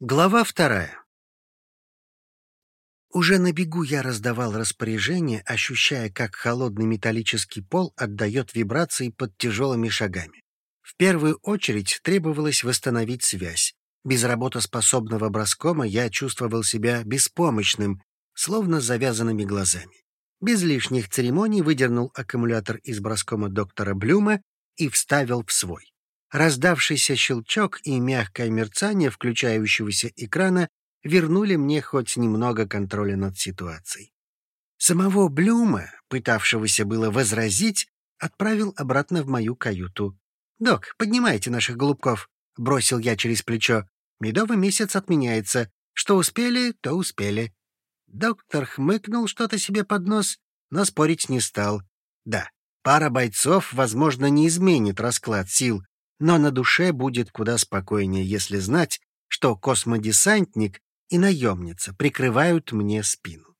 Глава вторая. Уже на бегу я раздавал распоряжение, ощущая, как холодный металлический пол отдает вибрации под тяжелыми шагами. В первую очередь требовалось восстановить связь. Без работоспособного броскома я чувствовал себя беспомощным, словно с завязанными глазами. Без лишних церемоний выдернул аккумулятор из броскома доктора Блюма и вставил в свой. Раздавшийся щелчок и мягкое мерцание включающегося экрана вернули мне хоть немного контроля над ситуацией. Самого Блюма, пытавшегося было возразить, отправил обратно в мою каюту. «Док, поднимайте наших голубков», — бросил я через плечо. «Медовый месяц отменяется. Что успели, то успели». Доктор хмыкнул что-то себе под нос, но спорить не стал. Да, пара бойцов, возможно, не изменит расклад сил, но на душе будет куда спокойнее, если знать, что космодесантник и наемница прикрывают мне спину.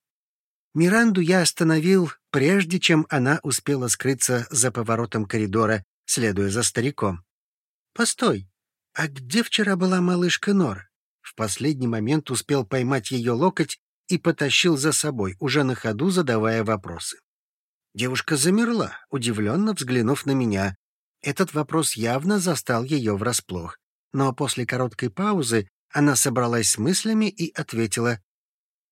Миранду я остановил, прежде чем она успела скрыться за поворотом коридора, следуя за стариком. «Постой, а где вчера была малышка Нора?» В последний момент успел поймать ее локоть и потащил за собой, уже на ходу задавая вопросы. Девушка замерла, удивленно взглянув на меня, этот вопрос явно застал ее врасплох. Но после короткой паузы она собралась с мыслями и ответила.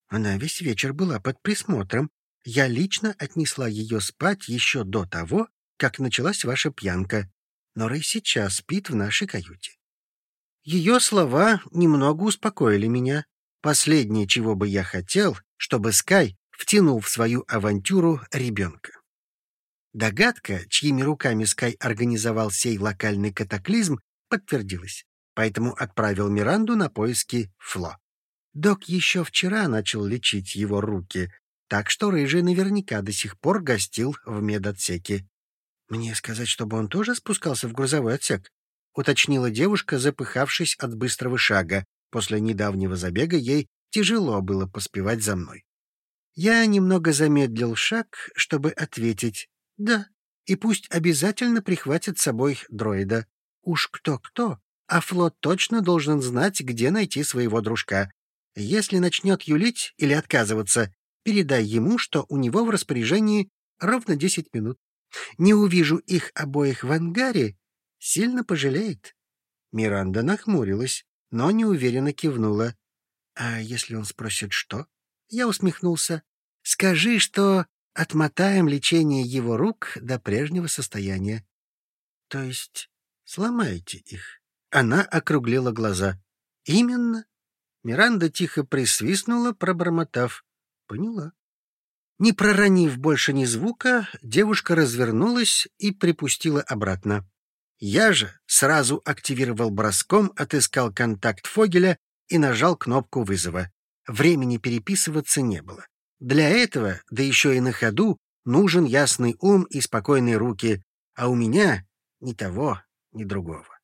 «Она весь вечер была под присмотром. Я лично отнесла ее спать еще до того, как началась ваша пьянка. Но Рэй сейчас спит в нашей каюте». Ее слова немного успокоили меня. Последнее, чего бы я хотел, чтобы Скай втянул в свою авантюру ребенка. Догадка, чьими руками Скай организовал сей локальный катаклизм, подтвердилась, поэтому отправил Миранду на поиски Фло. Док еще вчера начал лечить его руки, так что Рыжий наверняка до сих пор гостил в медотсеке. «Мне сказать, чтобы он тоже спускался в грузовой отсек?» — уточнила девушка, запыхавшись от быстрого шага. После недавнего забега ей тяжело было поспевать за мной. Я немного замедлил шаг, чтобы ответить, да, и пусть обязательно прихватит с собой дроида. Уж кто-кто, а флот точно должен знать, где найти своего дружка. Если начнет юлить или отказываться, передай ему, что у него в распоряжении ровно десять минут. Не увижу их обоих в ангаре, сильно пожалеет. Миранда нахмурилась, но неуверенно кивнула. А если он спросит, что? Я усмехнулся. Скажи, что отмотаем лечение его рук до прежнего состояния. — То есть сломаете их? Она округлила глаза. — Именно. Миранда тихо присвистнула, пробормотав. — Поняла. Не проронив больше ни звука, девушка развернулась и припустила обратно. Я же сразу активировал броском, отыскал контакт Фогеля и нажал кнопку вызова. Времени переписываться не было. Для этого, да еще и на ходу, нужен ясный ум и спокойные руки, а у меня ни того, ни другого.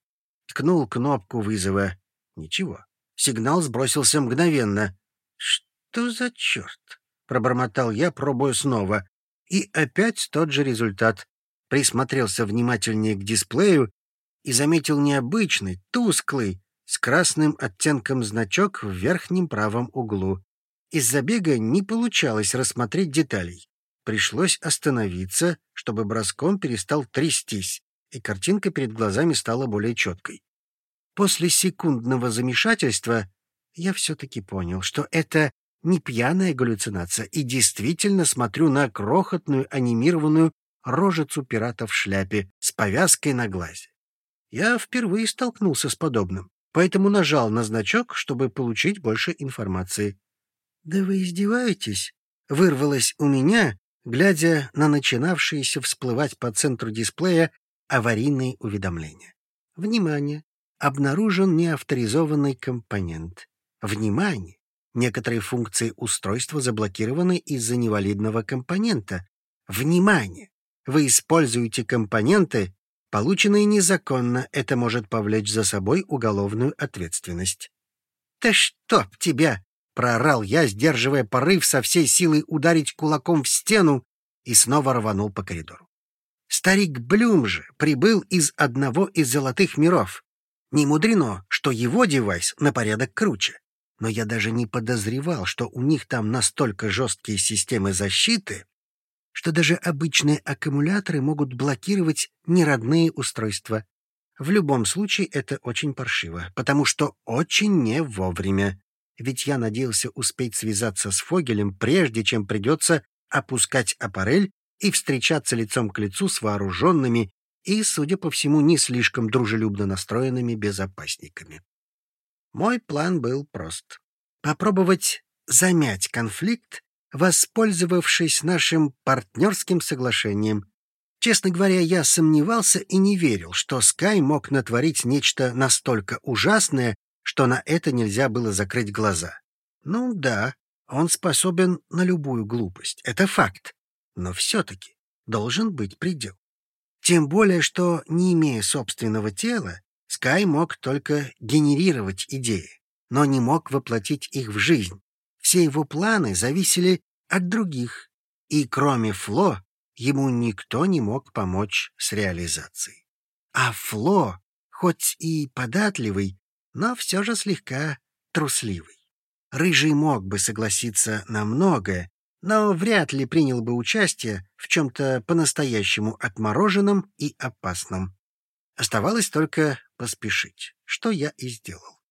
Ткнул кнопку вызова. Ничего. Сигнал сбросился мгновенно. «Что за черт?» — пробормотал я, пробуя снова. И опять тот же результат. Присмотрелся внимательнее к дисплею и заметил необычный, тусклый, с красным оттенком значок в верхнем правом углу. Из забега не получалось рассмотреть деталей. Пришлось остановиться, чтобы броском перестал трястись, и картинка перед глазами стала более четкой. После секундного замешательства я все-таки понял, что это не пьяная галлюцинация, и действительно смотрю на крохотную анимированную рожицу пирата в шляпе с повязкой на глазе. Я впервые столкнулся с подобным, поэтому нажал на значок, чтобы получить больше информации. «Да вы издеваетесь?» — вырвалось у меня, глядя на начинавшиеся всплывать по центру дисплея аварийные уведомления. «Внимание! Обнаружен неавторизованный компонент. Внимание! Некоторые функции устройства заблокированы из-за невалидного компонента. Внимание! Вы используете компоненты, полученные незаконно. Это может повлечь за собой уголовную ответственность». «Да чтоб тебя!» — проорал я, сдерживая порыв со всей силой ударить кулаком в стену и снова рванул по коридору. Старик Блюм же прибыл из одного из золотых миров. Не мудрено, что его девайс на порядок круче. Но я даже не подозревал, что у них там настолько жесткие системы защиты, что даже обычные аккумуляторы могут блокировать неродные устройства. В любом случае это очень паршиво, потому что очень не вовремя. Ведь я надеялся успеть связаться с Фогелем, прежде чем придется опускать аппарель и встречаться лицом к лицу с вооруженными и, судя по всему, не слишком дружелюбно настроенными безопасниками. Мой план был прост. Попробовать замять конфликт, воспользовавшись нашим партнерским соглашением. Честно говоря, я сомневался и не верил, что Скай мог натворить нечто настолько ужасное, что на это нельзя было закрыть глаза. Ну да, он способен на любую глупость, это факт. Но все-таки должен быть предел. Тем более, что, не имея собственного тела, Скай мог только генерировать идеи, но не мог воплотить их в жизнь. Все его планы зависели от других, и кроме Фло ему никто не мог помочь с реализацией. А Фло, хоть и податливый, но все же слегка трусливый. Рыжий мог бы согласиться на многое, но вряд ли принял бы участие в чем-то по-настоящему отмороженном и опасном. Оставалось только поспешить, что я и сделал.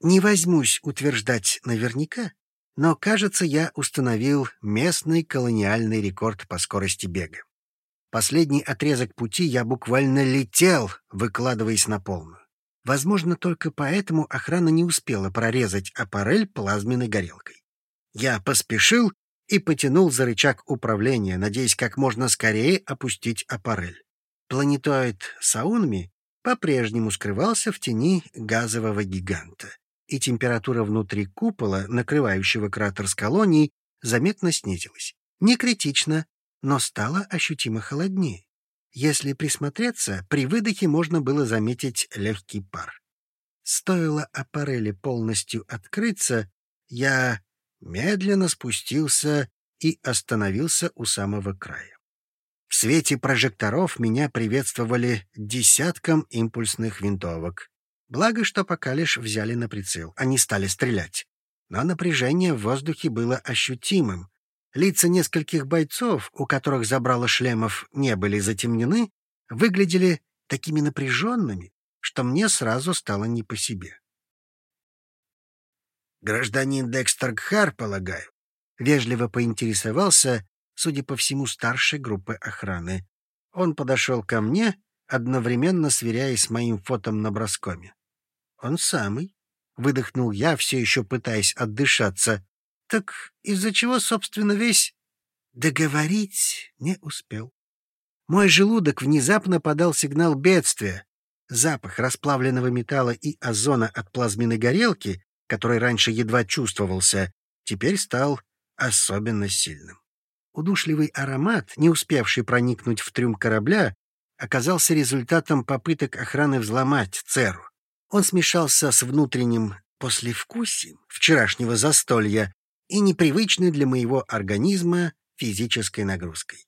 Не возьмусь утверждать наверняка, но, кажется, я установил местный колониальный рекорд по скорости бега. Последний отрезок пути я буквально летел, выкладываясь на полную. Возможно, только поэтому охрана не успела прорезать аппарель плазменной горелкой. Я поспешил и потянул за рычаг управления, надеясь как можно скорее опустить аппарель. Планетоид Саунми по-прежнему скрывался в тени газового гиганта, и температура внутри купола, накрывающего кратер с колонией, заметно снизилась. Не критично, но стало ощутимо холоднее. Если присмотреться, при выдохе можно было заметить легкий пар. Стоило аппарели полностью открыться, я медленно спустился и остановился у самого края. В свете прожекторов меня приветствовали десятком импульсных винтовок. Благо, что пока лишь взяли на прицел, они стали стрелять. Но напряжение в воздухе было ощутимым. Лица нескольких бойцов, у которых забрало шлемов, не были затемнены, выглядели такими напряженными, что мне сразу стало не по себе. «Гражданин Декстер Гхар, полагаю?» — вежливо поинтересовался, судя по всему, старшей группы охраны. Он подошел ко мне, одновременно сверяясь с моим фотом на броскоме. «Он самый», — выдохнул я, все еще пытаясь отдышаться. «Так из-за чего, собственно, весь...» Договорить не успел. Мой желудок внезапно подал сигнал бедствия. Запах расплавленного металла и озона от плазменной горелки который раньше едва чувствовался, теперь стал особенно сильным. Удушливый аромат, не успевший проникнуть в трюм корабля, оказался результатом попыток охраны взломать Церу. Он смешался с внутренним послевкусием вчерашнего застолья и непривычной для моего организма физической нагрузкой.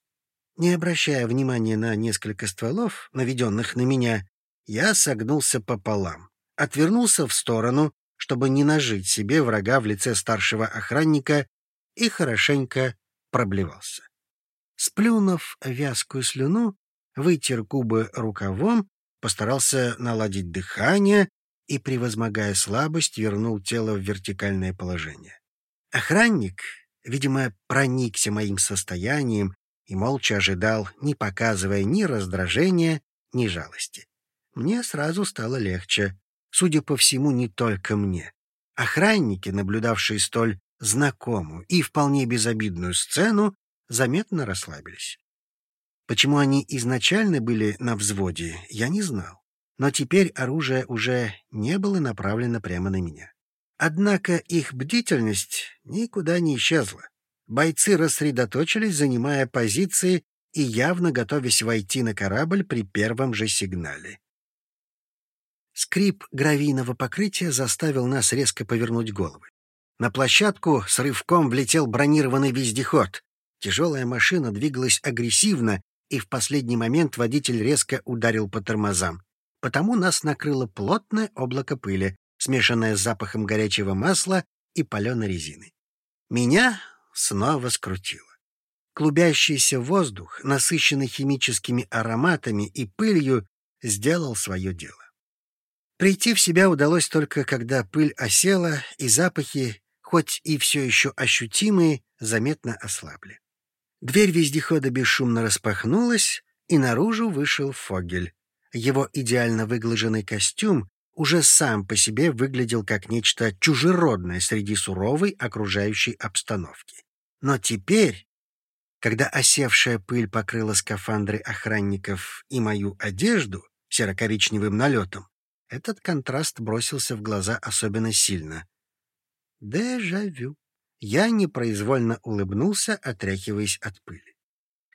Не обращая внимания на несколько стволов, наведенных на меня, я согнулся пополам, отвернулся в сторону чтобы не нажить себе врага в лице старшего охранника, и хорошенько проблевался. Сплюнув вязкую слюну, вытер губы рукавом, постарался наладить дыхание и, превозмогая слабость, вернул тело в вертикальное положение. Охранник, видимо, проникся моим состоянием и молча ожидал, не показывая ни раздражения, ни жалости. Мне сразу стало легче. Судя по всему, не только мне. Охранники, наблюдавшие столь знакомую и вполне безобидную сцену, заметно расслабились. Почему они изначально были на взводе, я не знал. Но теперь оружие уже не было направлено прямо на меня. Однако их бдительность никуда не исчезла. Бойцы рассредоточились, занимая позиции и явно готовясь войти на корабль при первом же сигнале. Скрип гравийного покрытия заставил нас резко повернуть головы. На площадку с рывком влетел бронированный вездеход. Тяжелая машина двигалась агрессивно, и в последний момент водитель резко ударил по тормозам. потому нас накрыло плотное облако пыли, смешанное с запахом горячего масла и паленой резины. Меня снова скрутило. Клубящийся воздух, насыщенный химическими ароматами и пылью, сделал свое дело. Прийти в себя удалось только, когда пыль осела, и запахи, хоть и все еще ощутимые, заметно ослабли. Дверь вездехода бесшумно распахнулась, и наружу вышел Фогель. Его идеально выглаженный костюм уже сам по себе выглядел как нечто чужеродное среди суровой окружающей обстановки. Но теперь, когда осевшая пыль покрыла скафандры охранников и мою одежду серо-коричневым налетом, этот контраст бросился в глаза особенно сильно. Дежавю. Я непроизвольно улыбнулся, отряхиваясь от пыли.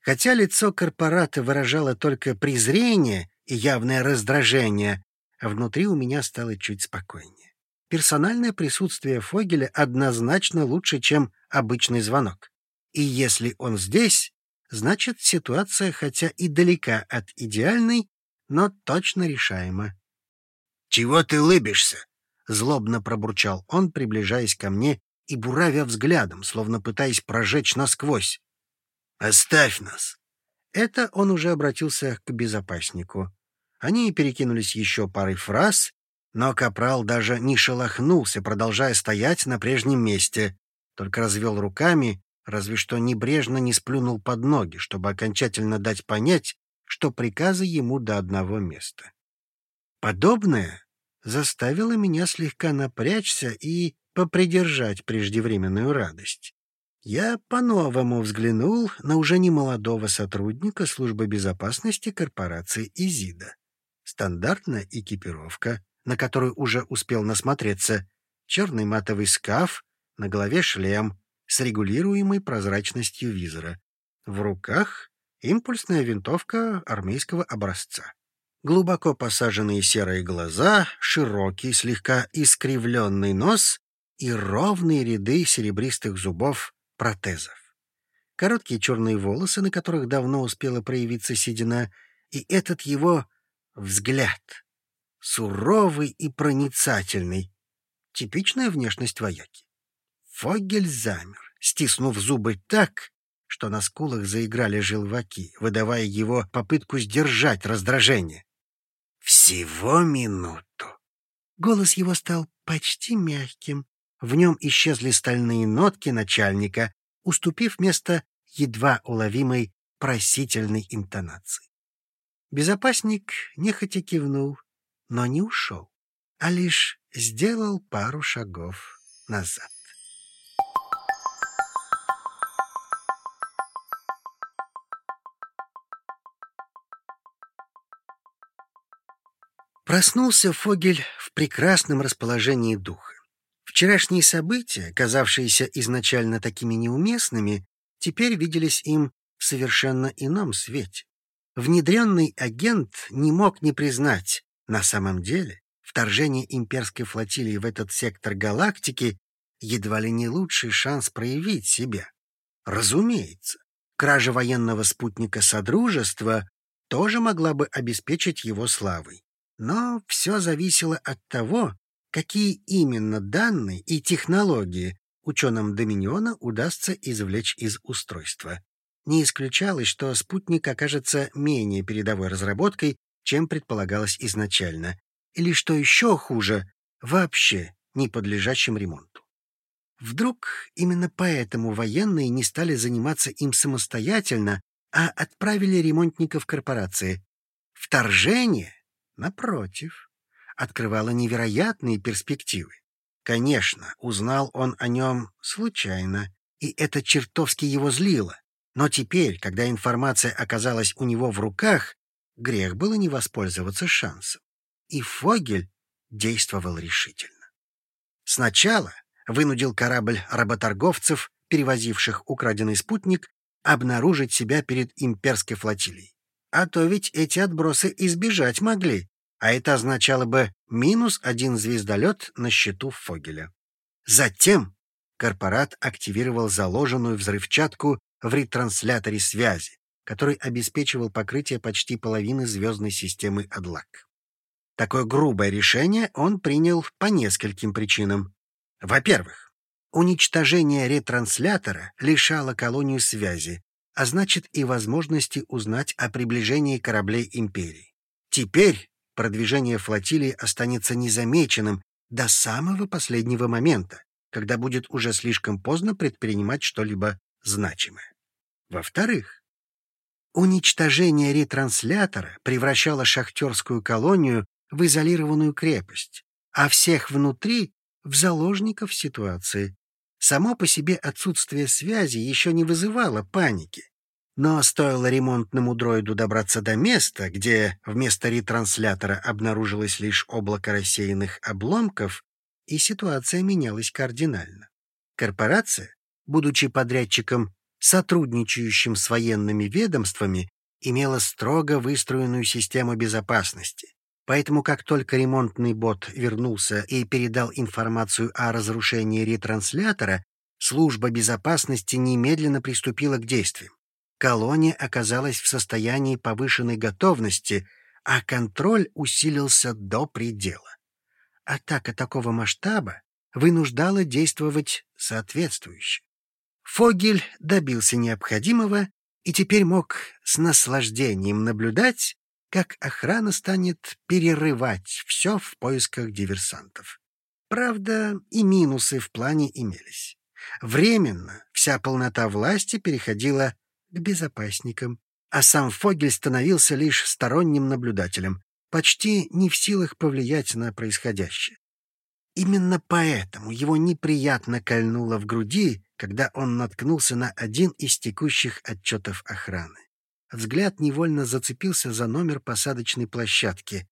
Хотя лицо корпората выражало только презрение и явное раздражение, а внутри у меня стало чуть спокойнее. Персональное присутствие Фогеля однозначно лучше, чем обычный звонок. И если он здесь, значит, ситуация хотя и далека от идеальной, но точно решаема. «Чего ты лыбишься?» — злобно пробурчал он, приближаясь ко мне и буравя взглядом, словно пытаясь прожечь насквозь. «Оставь нас!» Это он уже обратился к безопаснику. Они перекинулись еще парой фраз, но Капрал даже не шелохнулся, продолжая стоять на прежнем месте, только развел руками, разве что небрежно не сплюнул под ноги, чтобы окончательно дать понять, что приказы ему до одного места. Подобное заставило меня слегка напрячься и попридержать преждевременную радость я по-новому взглянул на уже немолодого сотрудника службы безопасности корпорации «Изида». Стандартная экипировка, на которую уже успел насмотреться, черный матовый скаф, на голове шлем с регулируемой прозрачностью визора. В руках импульсная винтовка армейского образца. Глубоко посаженные серые глаза, широкий, слегка искривленный нос и ровные ряды серебристых зубов протезов. Короткие черные волосы, на которых давно успела проявиться седина, и этот его взгляд, суровый и проницательный, типичная внешность вояки. Фогель замер, стиснув зубы так, что на скулах заиграли желваки, выдавая его попытку сдержать раздражение. «Всего минуту!» Голос его стал почти мягким, в нем исчезли стальные нотки начальника, уступив место едва уловимой просительной интонации. Безопасник нехотя кивнул, но не ушел, а лишь сделал пару шагов назад. Проснулся Фогель в прекрасном расположении духа. Вчерашние события, казавшиеся изначально такими неуместными, теперь виделись им в совершенно ином свете. Внедренный агент не мог не признать, на самом деле, вторжение имперской флотилии в этот сектор галактики едва ли не лучший шанс проявить себя. Разумеется, кража военного спутника Содружества тоже могла бы обеспечить его славой. Но все зависело от того, какие именно данные и технологии ученым Доминиона удастся извлечь из устройства. Не исключалось, что спутник окажется менее передовой разработкой, чем предполагалось изначально, или, что еще хуже, вообще не подлежащим ремонту. Вдруг именно поэтому военные не стали заниматься им самостоятельно, а отправили ремонтников корпорации. Вторжение, напротив, открывало невероятные перспективы. Конечно, узнал он о нем случайно, и это чертовски его злило. Но теперь, когда информация оказалась у него в руках, грех было не воспользоваться шансом. И Фогель действовал решительно. Сначала вынудил корабль работорговцев, перевозивших украденный спутник, обнаружить себя перед имперской флотилией. А то ведь эти отбросы избежать могли, а это означало бы минус один звездолет на счету Фогеля. Затем корпорат активировал заложенную взрывчатку в ретрансляторе связи, который обеспечивал покрытие почти половины звездной системы Адлак. Такое грубое решение он принял по нескольким причинам. Во-первых, уничтожение ретранслятора лишало колонию связи, а значит и возможности узнать о приближении кораблей Империи. Теперь продвижение флотилии останется незамеченным до самого последнего момента, когда будет уже слишком поздно предпринимать что-либо значимое. Во-вторых, уничтожение ретранслятора превращало шахтерскую колонию в изолированную крепость, а всех внутри — в заложников ситуации. Само по себе отсутствие связи еще не вызывало паники. Но стоило ремонтному дроиду добраться до места, где вместо ретранслятора обнаружилось лишь облако рассеянных обломков, и ситуация менялась кардинально. Корпорация, будучи подрядчиком, сотрудничающим с военными ведомствами, имела строго выстроенную систему безопасности. Поэтому как только ремонтный бот вернулся и передал информацию о разрушении ретранслятора, служба безопасности немедленно приступила к действиям. Колония оказалась в состоянии повышенной готовности, а контроль усилился до предела. Атака такого масштаба вынуждала действовать соответствующе. Фогель добился необходимого и теперь мог с наслаждением наблюдать, как охрана станет перерывать все в поисках диверсантов. Правда, и минусы в плане имелись. Временно вся полнота власти переходила к безопасникам, а сам Фогель становился лишь сторонним наблюдателем, почти не в силах повлиять на происходящее. Именно поэтому его неприятно кольнуло в груди, когда он наткнулся на один из текущих отчетов охраны. Взгляд невольно зацепился за номер посадочной площадки.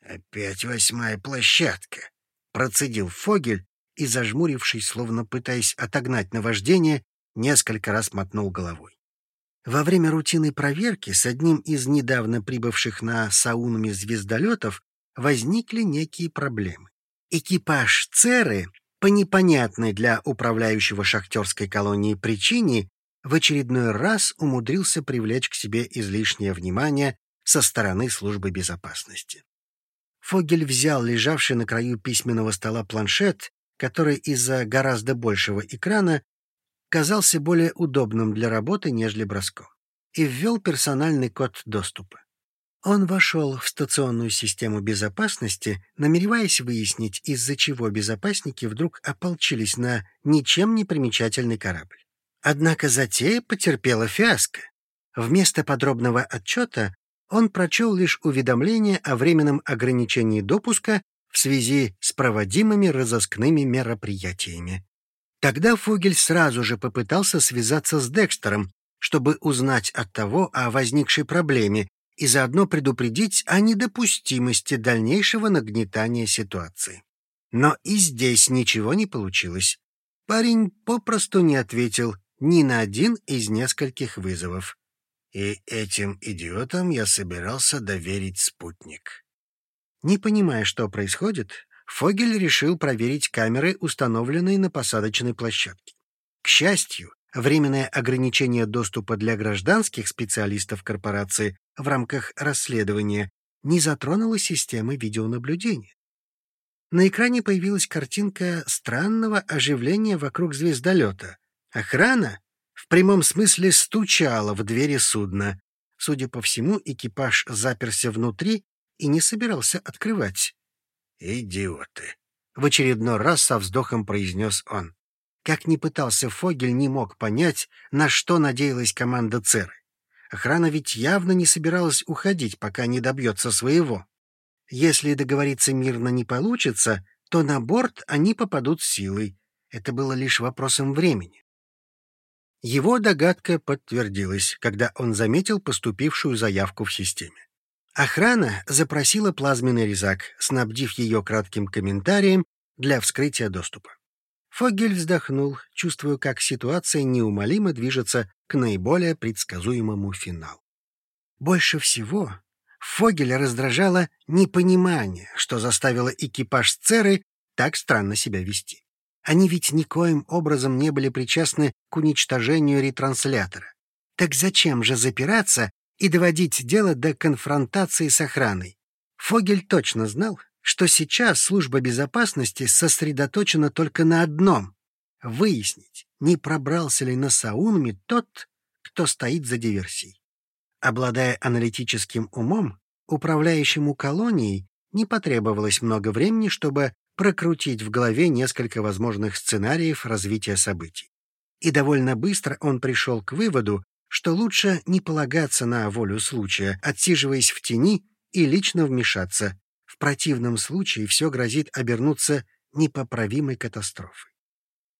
«Опять восьмая площадка!» — процедил Фогель и, зажмурившись, словно пытаясь отогнать наваждение, несколько раз мотнул головой. Во время рутинной проверки с одним из недавно прибывших на Саунами звездолетов возникли некие проблемы. Экипаж Церы по непонятной для управляющего шахтерской колонии причине в очередной раз умудрился привлечь к себе излишнее внимание со стороны службы безопасности. Фогель взял лежавший на краю письменного стола планшет, который из-за гораздо большего экрана казался более удобным для работы, нежели броском, и ввел персональный код доступа. Он вошел в стационную систему безопасности, намереваясь выяснить, из-за чего безопасники вдруг ополчились на ничем не примечательный корабль. Однако затея потерпела фиаско. Вместо подробного отчета он прочел лишь уведомление о временном ограничении допуска в связи с проводимыми разыскными мероприятиями. Тогда Фугель сразу же попытался связаться с Декстером, чтобы узнать от того о возникшей проблеме и заодно предупредить о недопустимости дальнейшего нагнетания ситуации. Но и здесь ничего не получилось. Парень попросту не ответил ни на один из нескольких вызовов. И этим идиотам я собирался доверить спутник. Не понимая, что происходит, Фогель решил проверить камеры, установленные на посадочной площадке. К счастью, временное ограничение доступа для гражданских специалистов корпорации в рамках расследования не затронуло системы видеонаблюдения. На экране появилась картинка странного оживления вокруг звездолета, Охрана в прямом смысле стучала в двери судна. Судя по всему, экипаж заперся внутри и не собирался открывать. «Идиоты!» — в очередной раз со вздохом произнес он. Как ни пытался Фогель, не мог понять, на что надеялась команда Церы. Охрана ведь явно не собиралась уходить, пока не добьется своего. Если договориться мирно не получится, то на борт они попадут силой. Это было лишь вопросом времени. Его догадка подтвердилась, когда он заметил поступившую заявку в системе. Охрана запросила плазменный резак, снабдив ее кратким комментарием для вскрытия доступа. Фогель вздохнул, чувствуя, как ситуация неумолимо движется к наиболее предсказуемому финалу. Больше всего Фогеля раздражало непонимание, что заставило экипаж Церы так странно себя вести. Они ведь никоим образом не были причастны к уничтожению ретранслятора. Так зачем же запираться и доводить дело до конфронтации с охраной? Фогель точно знал, что сейчас служба безопасности сосредоточена только на одном — выяснить, не пробрался ли на Саунме тот, кто стоит за диверсией. Обладая аналитическим умом, управляющему колонией не потребовалось много времени, чтобы прокрутить в голове несколько возможных сценариев развития событий. И довольно быстро он пришел к выводу, что лучше не полагаться на волю случая, отсиживаясь в тени и лично вмешаться. В противном случае все грозит обернуться непоправимой катастрофой.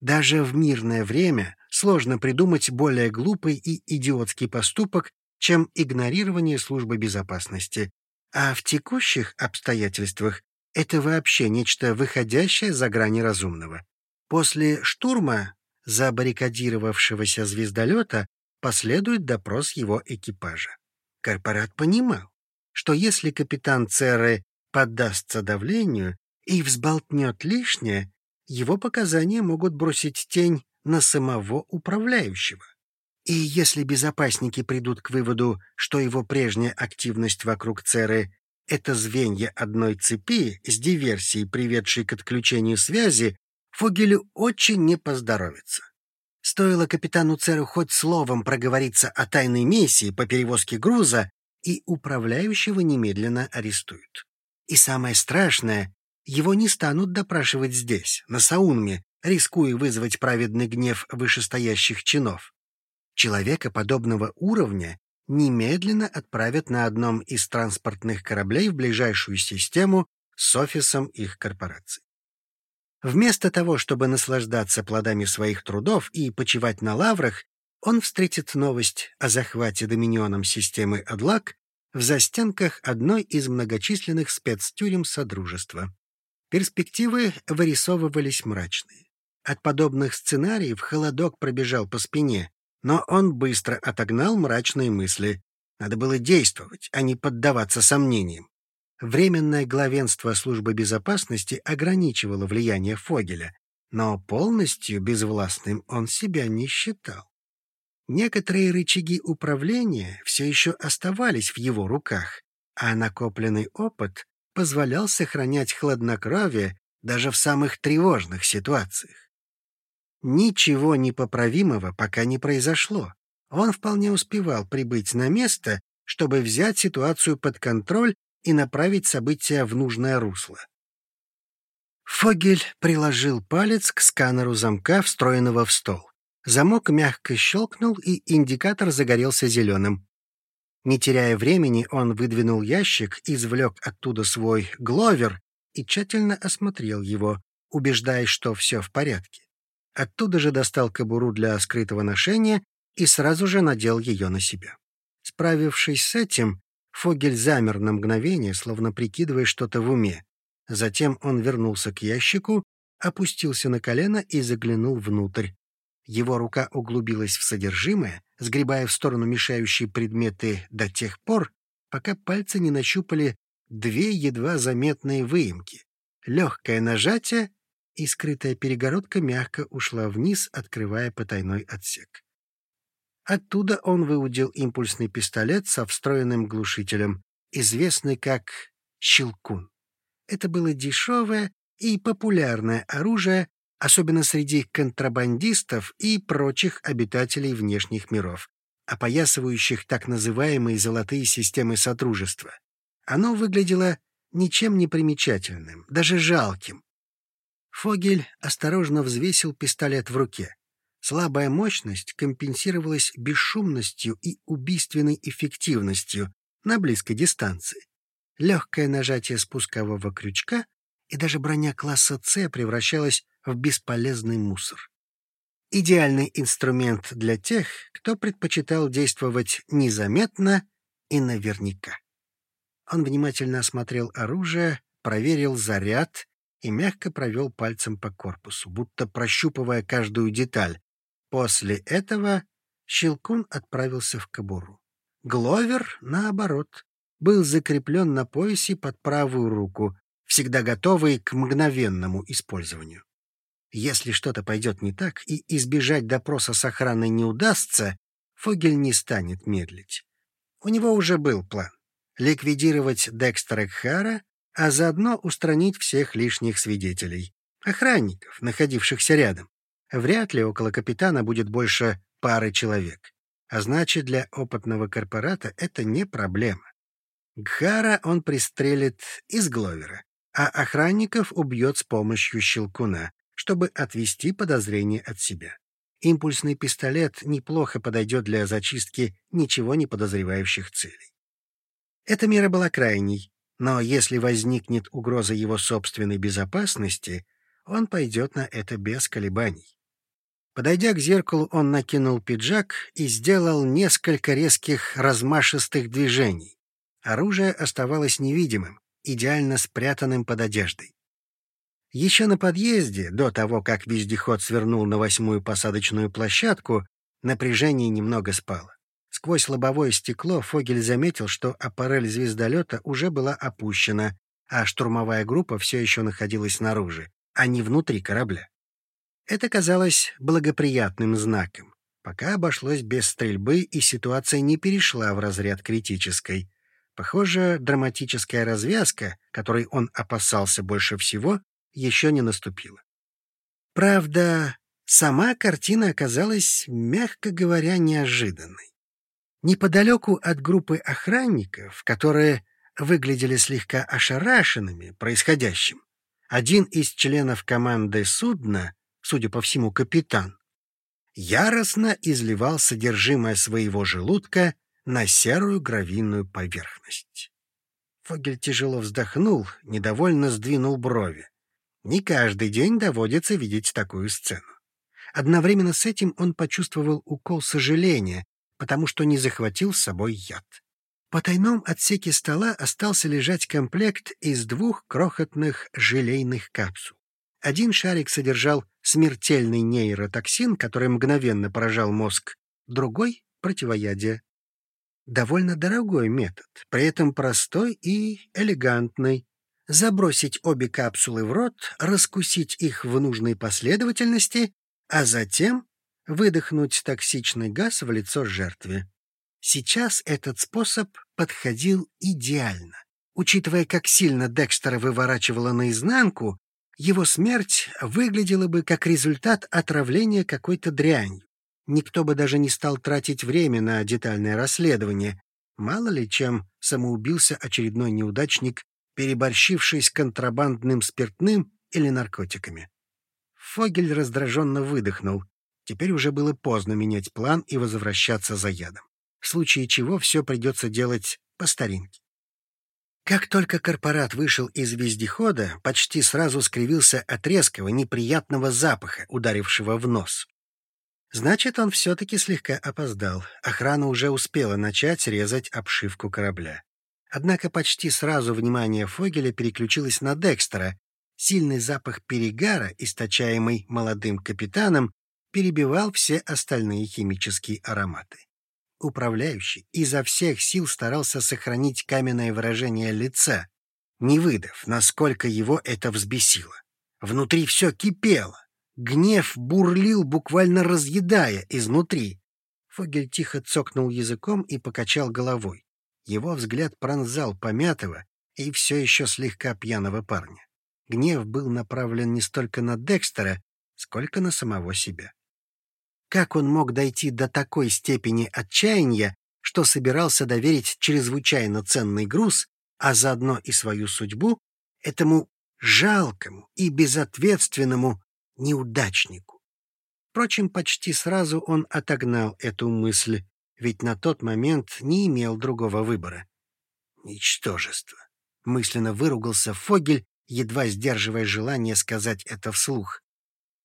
Даже в мирное время сложно придумать более глупый и идиотский поступок, чем игнорирование службы безопасности. А в текущих обстоятельствах это вообще нечто выходящее за грани разумного. После штурма забаррикадировавшегося звездолета последует допрос его экипажа. Корпорат понимал, что если капитан Церы поддастся давлению и взболтнет лишнее, его показания могут бросить тень на самого управляющего. И если безопасники придут к выводу, что его прежняя активность вокруг Церы — это звенья одной цепи с диверсией, приведшей к отключению связи, Фогелю очень не поздоровится. Стоило капитану Церу хоть словом проговориться о тайной миссии по перевозке груза, и управляющего немедленно арестуют. И самое страшное, его не станут допрашивать здесь, на Саунме, рискуя вызвать праведный гнев вышестоящих чинов. Человека подобного уровня немедленно отправят на одном из транспортных кораблей в ближайшую систему с офисом их корпорации. Вместо того, чтобы наслаждаться плодами своих трудов и почивать на лаврах, он встретит новость о захвате доминионом системы Адлак в застенках одной из многочисленных спецтюрем Содружества. Перспективы вырисовывались мрачные. От подобных сценариев холодок пробежал по спине, но он быстро отогнал мрачные мысли. Надо было действовать, а не поддаваться сомнениям. Временное главенство службы безопасности ограничивало влияние Фогеля, но полностью безвластным он себя не считал. Некоторые рычаги управления все еще оставались в его руках, а накопленный опыт позволял сохранять хладнокровие даже в самых тревожных ситуациях. Ничего непоправимого пока не произошло. Он вполне успевал прибыть на место, чтобы взять ситуацию под контроль и направить события в нужное русло. Фогель приложил палец к сканеру замка, встроенного в стол. Замок мягко щелкнул, и индикатор загорелся зеленым. Не теряя времени, он выдвинул ящик, извлек оттуда свой гловер и тщательно осмотрел его, убеждаясь, что все в порядке. Оттуда же достал кобуру для скрытого ношения и сразу же надел ее на себя. Справившись с этим, Фогель замер на мгновение, словно прикидывая что-то в уме. Затем он вернулся к ящику, опустился на колено и заглянул внутрь. Его рука углубилась в содержимое, сгребая в сторону мешающие предметы до тех пор, пока пальцы не нащупали две едва заметные выемки. Легкое нажатие, и скрытая перегородка мягко ушла вниз, открывая потайной отсек. Оттуда он выудил импульсный пистолет со встроенным глушителем, известный как «щелкун». Это было дешевое и популярное оружие, особенно среди контрабандистов и прочих обитателей внешних миров, опоясывающих так называемые золотые системы Содружества. Оно выглядело ничем не примечательным, даже жалким. Фогель осторожно взвесил пистолет в руке. Слабая мощность компенсировалась бесшумностью и убийственной эффективностью на близкой дистанции. Легкое нажатие спускового крючка, и даже броня класса С превращалась в бесполезный мусор. Идеальный инструмент для тех, кто предпочитал действовать незаметно и наверняка. Он внимательно осмотрел оружие, проверил заряд и мягко провел пальцем по корпусу, будто прощупывая каждую деталь, После этого Щелкун отправился в кобуру. Гловер, наоборот, был закреплен на поясе под правую руку, всегда готовый к мгновенному использованию. Если что-то пойдет не так и избежать допроса с охраной не удастся, Фогель не станет медлить. У него уже был план. ликвидировать Декстера Кхара, а заодно устранить всех лишних свидетелей, охранников, находившихся рядом. Вряд ли около капитана будет больше пары человек. А значит, для опытного корпората это не проблема. Гхара он пристрелит из Гловера, а охранников убьет с помощью щелкуна, чтобы отвести подозрение от себя. Импульсный пистолет неплохо подойдет для зачистки ничего не подозревающих целей. Эта мера была крайней, но если возникнет угроза его собственной безопасности, он пойдет на это без колебаний. Подойдя к зеркалу, он накинул пиджак и сделал несколько резких размашистых движений. Оружие оставалось невидимым, идеально спрятанным под одеждой. Еще на подъезде, до того, как вездеход свернул на восьмую посадочную площадку, напряжение немного спало. Сквозь лобовое стекло Фогель заметил, что аппарель звездолета уже была опущена, а штурмовая группа все еще находилась снаружи, а не внутри корабля. Это казалось благоприятным знаком. Пока обошлось без стрельбы, и ситуация не перешла в разряд критической. Похоже, драматическая развязка, которой он опасался больше всего, еще не наступила. Правда, сама картина оказалась, мягко говоря, неожиданной. Неподалеку от группы охранников, которые выглядели слегка ошарашенными происходящим, один из членов команды судна, судя по всему, капитан, яростно изливал содержимое своего желудка на серую гравийную поверхность. Фогель тяжело вздохнул, недовольно сдвинул брови. Не каждый день доводится видеть такую сцену. Одновременно с этим он почувствовал укол сожаления, потому что не захватил с собой яд. По тайном отсеке стола остался лежать комплект из двух крохотных желейных капсул. Один шарик содержал смертельный нейротоксин, который мгновенно поражал мозг, другой — противоядие. Довольно дорогой метод, при этом простой и элегантный забросить обе капсулы в рот, раскусить их в нужной последовательности, а затем выдохнуть токсичный газ в лицо жертве. Сейчас этот способ подходил идеально. Учитывая, как сильно Декстера выворачивало наизнанку, его смерть выглядела бы как результат отравления какой-то дрянью. Никто бы даже не стал тратить время на детальное расследование. Мало ли чем самоубился очередной неудачник переборщивший с контрабандным спиртным или наркотиками. Фогель раздраженно выдохнул. Теперь уже было поздно менять план и возвращаться за ядом, в случае чего все придется делать по старинке. Как только корпорат вышел из вездехода, почти сразу скривился от резкого, неприятного запаха, ударившего в нос. Значит, он все-таки слегка опоздал. Охрана уже успела начать резать обшивку корабля. Однако почти сразу внимание Фогеля переключилось на Декстера. Сильный запах перегара, источаемый молодым капитаном, перебивал все остальные химические ароматы. Управляющий изо всех сил старался сохранить каменное выражение лица, не выдав, насколько его это взбесило. Внутри все кипело. Гнев бурлил, буквально разъедая изнутри. Фогель тихо цокнул языком и покачал головой. Его взгляд пронзал помятого и все еще слегка пьяного парня. Гнев был направлен не столько на Декстера, сколько на самого себя. Как он мог дойти до такой степени отчаяния, что собирался доверить чрезвычайно ценный груз, а заодно и свою судьбу, этому жалкому и безответственному неудачнику? Впрочем, почти сразу он отогнал эту мысль ведь на тот момент не имел другого выбора. Ничтожество. Мысленно выругался Фогель, едва сдерживая желание сказать это вслух.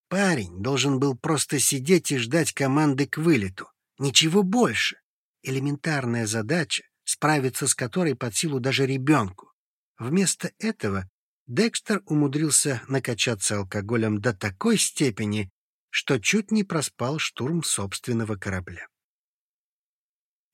Парень должен был просто сидеть и ждать команды к вылету. Ничего больше. Элементарная задача, справиться с которой под силу даже ребенку. Вместо этого Декстер умудрился накачаться алкоголем до такой степени, что чуть не проспал штурм собственного корабля.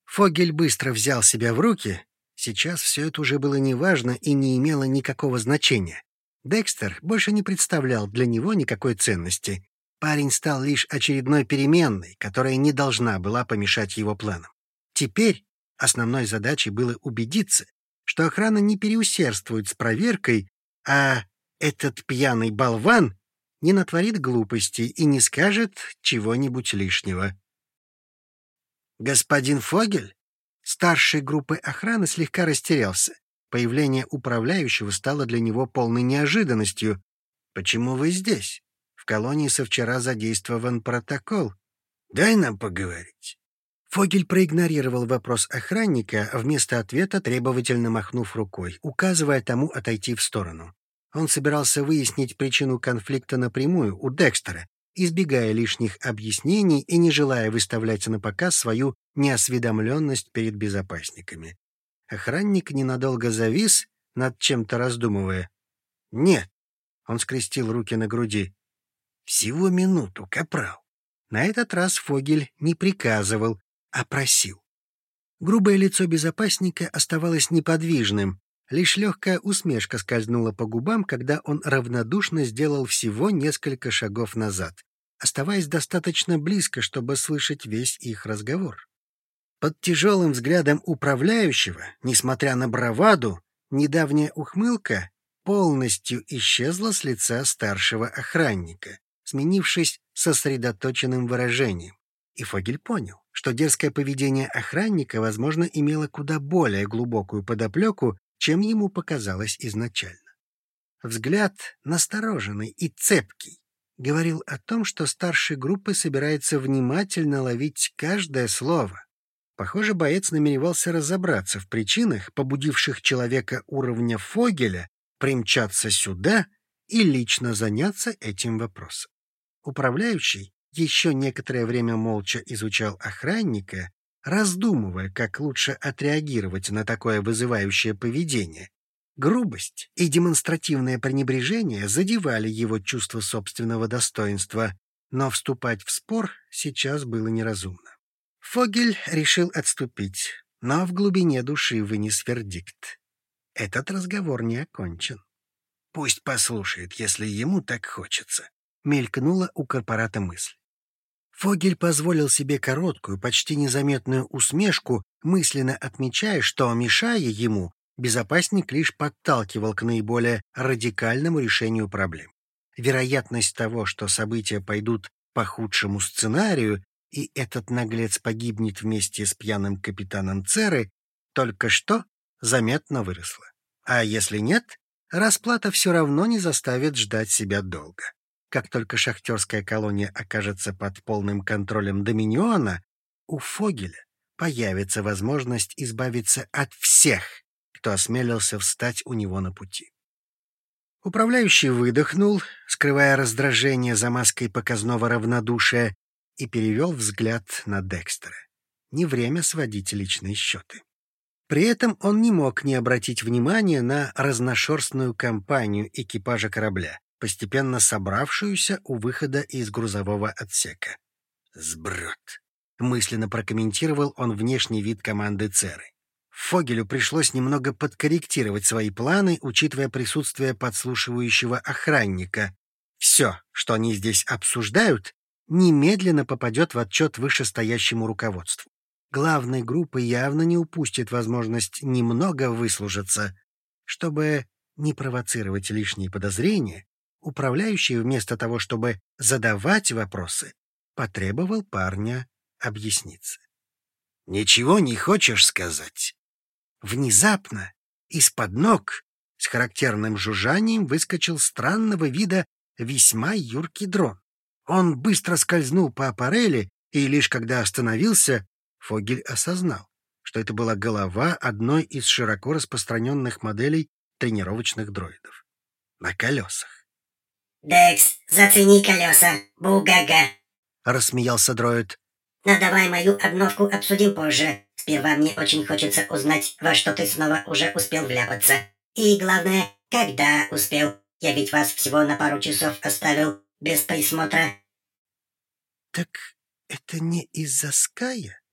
Фогель быстро взял себя в руки. Сейчас все это уже было неважно и не имело никакого значения. Декстер больше не представлял для него никакой ценности. Парень стал лишь очередной переменной, которая не должна была помешать его планам. Теперь основной задачей было убедиться, что охрана не переусердствует с проверкой, а этот пьяный болван не натворит глупости и не скажет чего-нибудь лишнего. Господин Фогель, старший группы охраны, слегка растерялся. Появление управляющего стало для него полной неожиданностью. «Почему вы здесь? В колонии со вчера задействован протокол. Дай нам поговорить». Фогель проигнорировал вопрос охранника, вместо ответа требовательно махнув рукой, указывая тому отойти в сторону. Он собирался выяснить причину конфликта напрямую у Декстера, избегая лишних объяснений и не желая выставлять на показ свою неосведомленность перед безопасниками. Охранник ненадолго завис, над чем-то раздумывая. «Нет», — он скрестил руки на груди, — «всего минуту, капрал». На этот раз Фогель не приказывал, а просил. Грубое лицо безопасника оставалось неподвижным, Лишь легкая усмешка скользнула по губам, когда он равнодушно сделал всего несколько шагов назад, оставаясь достаточно близко, чтобы слышать весь их разговор. Под тяжелым взглядом управляющего, несмотря на браваду, недавняя ухмылка полностью исчезла с лица старшего охранника, сменившись сосредоточенным выражением. И Фогель понял, что дерзкое поведение охранника, возможно, имело куда более глубокую подоплеку, чем ему показалось изначально. Взгляд, настороженный и цепкий, говорил о том, что старший группы собирается внимательно ловить каждое слово. Похоже, боец намеревался разобраться в причинах, побудивших человека уровня Фогеля примчаться сюда и лично заняться этим вопросом. Управляющий еще некоторое время молча изучал охранника, раздумывая, как лучше отреагировать на такое вызывающее поведение. Грубость и демонстративное пренебрежение задевали его чувство собственного достоинства, но вступать в спор сейчас было неразумно. Фогель решил отступить, но в глубине души вынес вердикт. Этот разговор не окончен. Пусть послушает, если ему так хочется. Мелькнула у корпората мысль. Фогель позволил себе короткую, почти незаметную усмешку, мысленно отмечая, что, мешая ему, безопасник лишь подталкивал к наиболее радикальному решению проблем. Вероятность того, что события пойдут по худшему сценарию, и этот наглец погибнет вместе с пьяным капитаном Церы, только что заметно выросла. А если нет, расплата все равно не заставит ждать себя долго. Как только шахтерская колония окажется под полным контролем Доминиона, у Фогеля появится возможность избавиться от всех, кто осмелился встать у него на пути. Управляющий выдохнул, скрывая раздражение за маской показного равнодушия, и перевел взгляд на Декстера. Не время сводить личные счеты. При этом он не мог не обратить внимания на разношерстную компанию экипажа корабля, постепенно собравшуюся у выхода из грузового отсека. «Сброд!» — мысленно прокомментировал он внешний вид команды Церы. Фогелю пришлось немного подкорректировать свои планы, учитывая присутствие подслушивающего охранника. Все, что они здесь обсуждают, немедленно попадет в отчет вышестоящему руководству. Главной группы явно не упустит возможность немного выслужиться. Чтобы не провоцировать лишние подозрения, управляющий вместо того, чтобы задавать вопросы, потребовал парня объясниться. «Ничего не хочешь сказать?» Внезапно из-под ног с характерным жужжанием выскочил странного вида весьма юркий дрон. Он быстро скользнул по аппарели, и лишь когда остановился, Фогель осознал, что это была голова одной из широко распространенных моделей тренировочных дроидов. На колесах. «Декс, зацени колеса, бугага!» — рассмеялся дроид. «Но давай мою обновку обсудим позже. Сперва мне очень хочется узнать, во что ты снова уже успел вляпаться. И главное, когда успел. Я ведь вас всего на пару часов оставил без присмотра». «Так это не из-за Ская?»